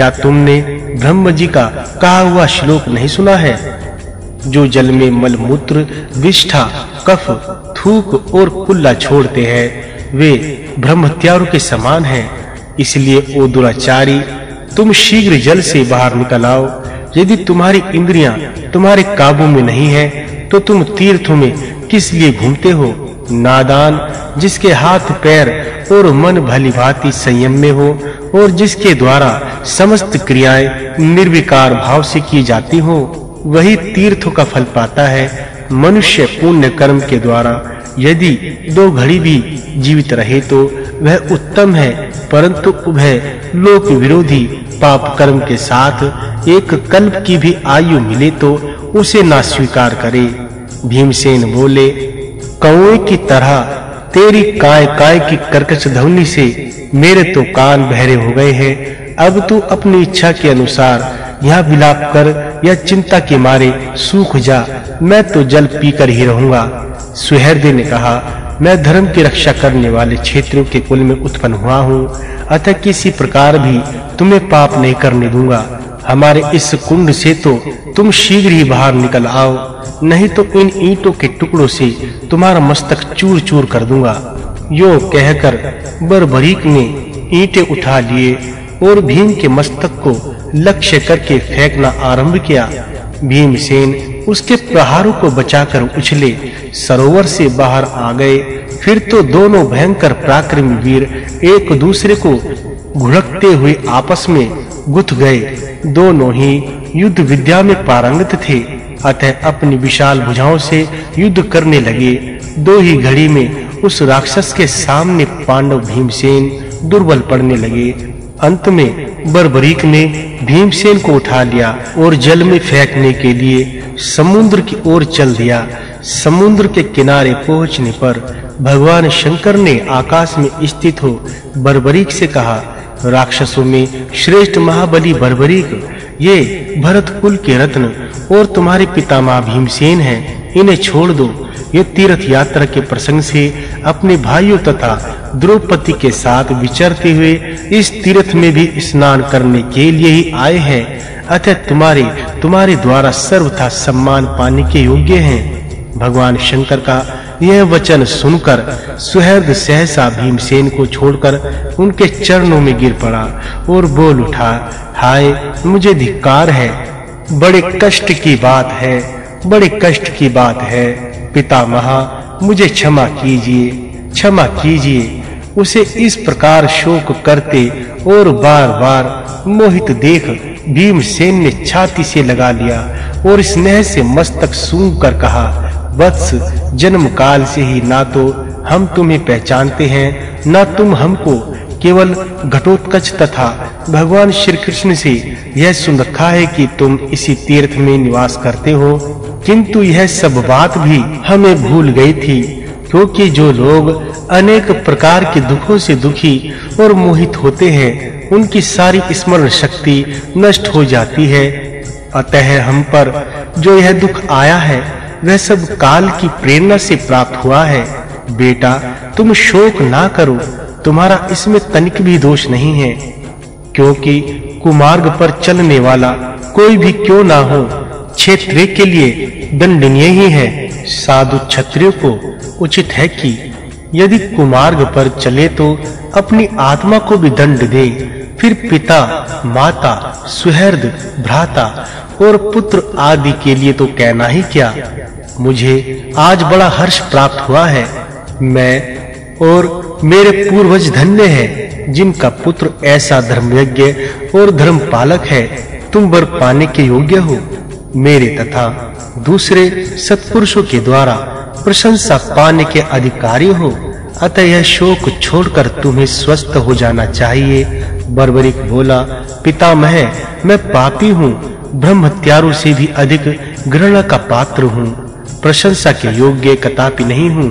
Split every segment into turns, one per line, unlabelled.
क्या तुमने ब्रह्म जी का कहा हुआ श्लोक नहीं सुना है? जो जल में मल मूत्र विष्ठा, कफ थूक और कुल्ला छोड़ते हैं, वे ब्रह्मत्यारों के समान हैं। इसलिए ओ दुराचारी, तुम शीघ्र जल से बाहर निकल आओ। यदि तुम्हारी इंद्रियाँ तुम्हारे काबू में नहीं है तो तुम तीर्थों में किस लिए घूमते हो? नादान, जिसके हाथ पैर और मन भली भांति संयम में हो और जिसके द्वारा समस्त क्रियाएँ निर्विकार भाव से की जाती हो, वही तीर्थों का फल पाता है मनुष्य पुण्य कर्म के द्वारा। यदि दो घड़ी भी जीवित रहे तो वह उत्तम है, परंतु उभय लोक विरोधी पाप कर्म के साथ एक कल्प की भी आयु मिले तो उसे ना स्वीकार करे। भीमसेन बोले कौए की तरह तेरी काय काय की कर्कश ध्वनि से मेरे तो कान बहरे हो गए हैं। अब तू अपनी इच्छा के अनुसार यहाँ विलाप कर या चिंता के मारे सूख जा। मैं तो जल पीकर ही रहूँगा। सुहृद ने कहा, मैं धर्म की रक्षा करने वाले क्षेत्रों के कुल में उत्पन्न हुआ हूँ। अतः किसी प्रकार भी तुम्हें पाप नहीं करने दूँगा। हमारे इस कुंड से तो तुम शीघ्र ही बाहर निकल आओ, नहीं तो इन ईंटों के टुकड़ों से तुम्हारा मस्तक चूर-चूर कर दूँगा। यो कहकर बरबरीक ने ईंटें उठा लिए और भीम के मस्तक को लक्ष्य करके फेंकना आरंभ किया। भीमसेन उसके प्रहारों को बचाकर उछले, सरोवर से बाहर आ गए। फिर तो दोनों भयंकर पराक्रमी वीर एक दूसरे को घुड़कते हुए आपस में गुथ गए। दोनों ही युद्ध विद्या में पारंगत थे। अतः अपनी विशाल भुजाओं से युद्ध करने लगे। दो ही घड़ी में उस राक्षस के सामने पांडव भीमसेन दुर्बल पड़ने लगे। अंत में बरबरीक ने भीमसेन को उठा लिया और जल में फेंकने के लिए समुद्र की ओर चल दिया। समुद्र के किनारे पहुँचने पर भगवान शंकर ने आकाश में स्थित हो बरबरीक से कहा राक्षसों में श्रेष्ठ महाबली बरबरीक, ये भरत कुल के रत्न और तुम्हारे पितामह भीमसेन हैं, इन्हें छोड़ दो। ये तीर्थ यात्रा के प्रसंग से अपने भाइयों तथा द्रौपदी के साथ विचरते हुए इस तीर्थ में भी स्नान करने के लिए ही आए हैं। अतः तुम्हारे तुम्हारे द्वारा सर्वथा सम्मान पाने के योग्य हैं। भगवान शंकर का यह वचन सुनकर सुहृद सहसा भीमसेन को छोड़कर उनके चरणों में गिर पड़ा और बोल उठा, हाय, मुझे धिक्कार है। बड़े कष्ट की बात है, बड़े कष्ट की बात है। पितामह, मुझे क्षमा कीजिए क्षमा कीजिए। उसे इस प्रकार शोक करते और बार-बार मोहित देख भीमसेन ने छाती से लगा लिया और स्नेह से मस्तक सूंघ कर कहा वत्स जन्म काल से ही ना तो हम तुम्हें पहचानते हैं, ना तुम हमको, केवल घटोत्कच तथा भगवान श्री कृष्ण से यह सुन रखा है कि तुम इसी तीर्थ में निवास करते हो। किंतु यह सब बात भी हमें भूल गई थी, क्योंकि जो लोग अनेक प्रकार के दुखों से दुखी और मोहित होते हैं, उनकी सारी स्मरण शक्ति नष्ट हो जाती है। अतः हम पर जो यह दुख आया है वह सब काल की प्रेरणा से प्राप्त हुआ है। बेटा, तुम शोक ना करो। तुम्हारा इसमें तनिक भी दोष नहीं है, क्योंकि कुमार्ग पर चलने वाला कोई भी क्यों ना हो, क्षेत्र के लिए दंडनीय ही है। साधु क्षत्रियो को उचित है कि यदि कुमार्ग पर चले तो अपनी आत्मा को भी दंड दे। फिर पिता, माता, सुहृद, भ्राता और पुत्र आदि के लिए तो कहना ही क्या? मुझे आज बड़ा हर्ष प्राप्त हुआ है। मैं और मेरे पूर्वज धन्य हैं, जिनका पुत्र ऐसा धर्मयज्ञ और धर्म पालक है, तुम वर पाने के योग्य हो। मेरे तथा दूसरे सत्पुरुषों के द्वारा प्रशंसा पाने के अधिकारी हो। अतः यह शोक छोड़कर तुम्हें स्वस्थ हो जाना चाहिए। बर्बरिक बोला, पितामह, मैं पापी हूँ। ब्रह्म ब्रह्मत्यारों से भी अधिक घृणा का पात्र हूँ। प्रशंसा के योग्य कदापि नहीं हूँ।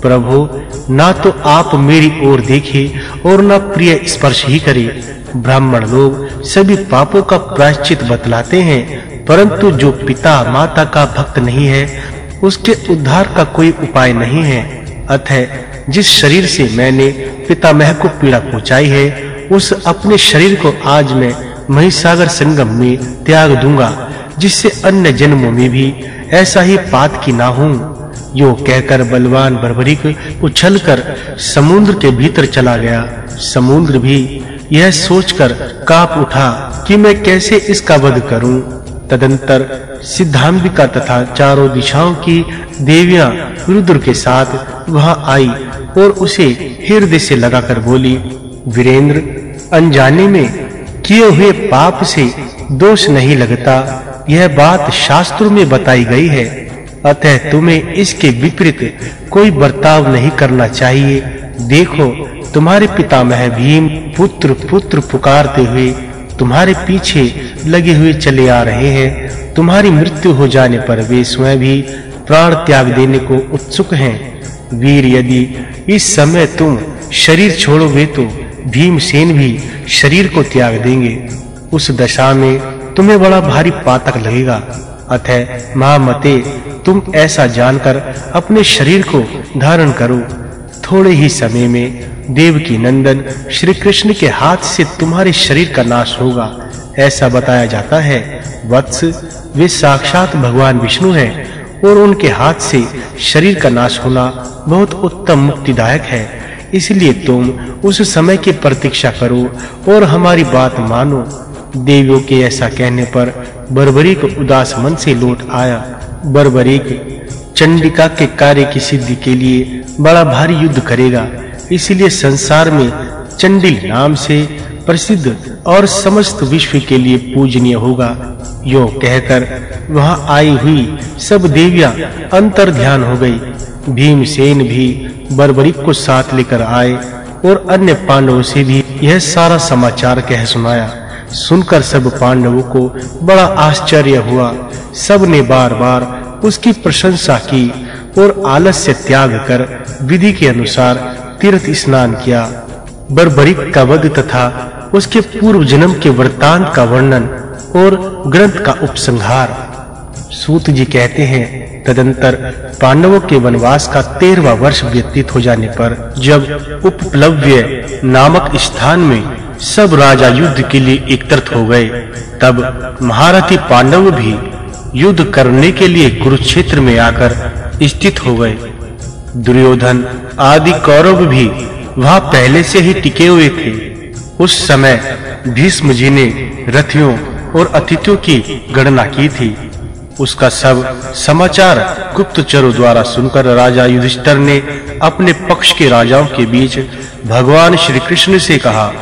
प्रभु, ना तो आप मेरी ओर देखें और ना प्रिय स्पर्श ही करें। ब्राह्मण लोग सभी पापों का प्रायश्चित बतलाते हैं, परंतु जो पिता माता का भक्त नहीं है, उसके उद्धार का कोई उपाय नहीं है। अतः जिस शरीर से मैंने पितामह को पीड़ा पहुंचाई है, उस अपने शरीर को आज मैं महिसागर संगम में त्याग दूँगा, जिससे अन्य जन्मों में भी ऐसा ही पात की ना हूँ यो कहकर बलवान बर्बरिक उछलकर समुद्र के भीतर चला गया। समुद्र भी यह सोचकर काँप उठा कि मैं कैसे इसका वध करूँ। तदंतर सिद्धांबिका तथा चारों दिशाओं की देवियाँ रुद्र के साथ वहाँ आई और उसे हृदय से लगाकर बोली, वीरेंद्र, अनजाने में किए हुए पाप से दोष नहीं लगता। यह बात शास्त्रों में बताई गई है। अतः तुम्हें इसके विपरीत कोई बर्ताव नहीं करना चाहिए। देखो, तुम्हारे पितामह भीम पुत्र पुत्र पुकारते हुए तुम्हारे पीछे लगे हुए चले आ रहे हैं। तुम्हारी मृत्यु हो जाने पर वे स्वयं भी प्राण त्याग देने को उत्सुक हैं। वीर, यदि इस समय तुम शरीर छोड़ोगे तो भीमसेन भी शरीर को त्याग देंगे। उस दशा में तुम्हें बड़ा भारी पातक लगेगा। अतः महामते, तुम ऐसा जानकर अपने शरीर को धारण करो। थोड़े ही समय में देवकी नंदन श्री कृष्ण के हाथ से तुम्हारे शरीर का नाश होगा। ऐसा बताया जाता है, वत्स, वे साक्षात भगवान विष्णु हैं और उनके हाथ से शरीर का नाश होना बहुत उत्तम मुक्तिदायक है। इसलिए तुम उस समय की प्रतीक्षा करो और हमारी बात मानो। देवियों के ऐसा कहने पर बर्बरीक उदास मन से लौट आया। बर्बरीक, चंडिका के कार्य की सिद्धि के लिए बड़ा भारी युद्ध करेगा। इसलिए संसार में चंडिल नाम से प्रसिद्ध और समस्त विश्व के लिए पूजनीय होगा। यो कहकर वहाँ आई हुई सब देवियाँ अंतर ध्यान हो गई। भीमसेन भी बर्बरिक को साथ लेकर आए और अन्य पांडवों से भी यह सारा समाचार कह सुनाया। सुनकर सब पांडवों को बड़ा आश्चर्य हुआ। सबने बार-बार उसकी प्रशंसा की और आलस्य त्याग कर विधि के अनुसार तीर्थ स्नान किया। बर्बरिक का वध तथा उसके पूर्व जन्म के वृतांत का वर्णन और ग्रंथ का उपसंहार। सूत जी कहते हैं, तदंतर पांडवों के वनवास का 13वां वर्ष व्यतीत हो जाने पर जब उपप्लव्य नामक स्थान में सब राजा युद्ध के लिए एकत्रित हो गए। तब महारथी पांडव भी युद्ध करने के लिए कुरुक्षेत्र में आकर स्थित हो गए। दुर्योधन, आदि कौरव भी वहाँ पहले से ही टिके हुए थे। उस समय भीष्म जी ने रथियों और अतिथियों की गणना की थी। उसका सब समाचार गुप्तचरों द्वारा सुनकर राजा युधिष्ठिर ने अपने पक्ष के राजाओं के बीच भगवान श्री कृष्ण से कहा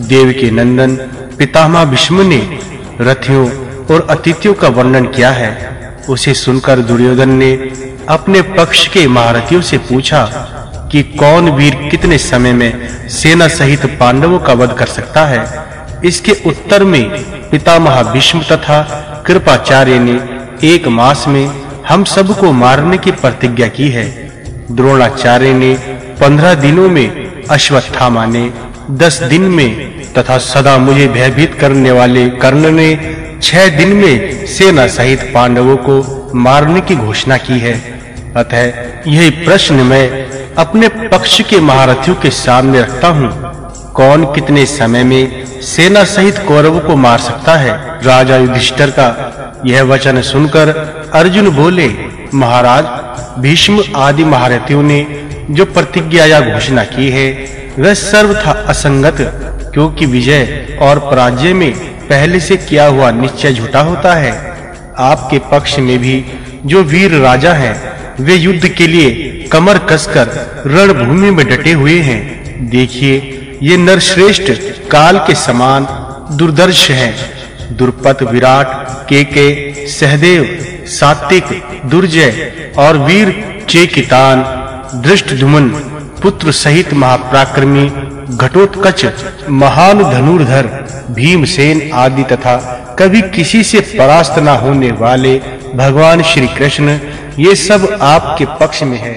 देव के नंदन, पितामह भीष्म ने रथियों और अतिथियों का वर्णन किया है। उसे सुनकर दुर्योधन ने अपने पक्ष के महारथियों से पूछा कि कौन वीर कितने समय में सेना सहित पांडवों का वध कर सकता है। इसके उत्तर में पितामह भीष्म तथा कृपाचार्य ने एक मास में हम सबको मारने की प्रतिज्ञा की है। द्रोणाचार्य ने पंद्रह दिनों में अश्वत्थामा ने दस दिन में तथा सदा मुझे भयभीत करने वाले कर्ण ने छह दिन में सेना सहित पांडवों को मारने की घोषणा की है। अतः यही प्रश्न मैं अपने पक्ष के महारथियों के सामने रखता हूँ। कौन कितने समय में सेना सहित कौरवों को मार सकता है? राजा युधिष्ठर का यह वचन सुनकर अर्जुन बोले, महाराज, भीष्म आदि महारथियों ने जो प्रतिज्ञा या घोषणा की है, वह सर्वथा असंगत क्योंकि विजय और पराजय में पहले से किया हुआ निश्चय झूठा होता है। आपके पक्ष में भी जो वीर राजा हैं, वे युद्ध के लिए कमर कसकर रणभूमि में डटे हुए हैं। देखिए, ये नरश्रेष्ठ काल के समान दुर्दर्श हैं। दुर्पत विराट, केके, सहदेव, सात्विक, दुर्जय और वीर चेकितान दृष्टधुमन पुत्र सहित महाप्राक्रमी घटोत्कच महान धनुर्धर भीमसेन आदि तथा कभी किसी से परास्त न होने वाले भगवान श्री कृष्ण ये सब आपके पक्ष में है।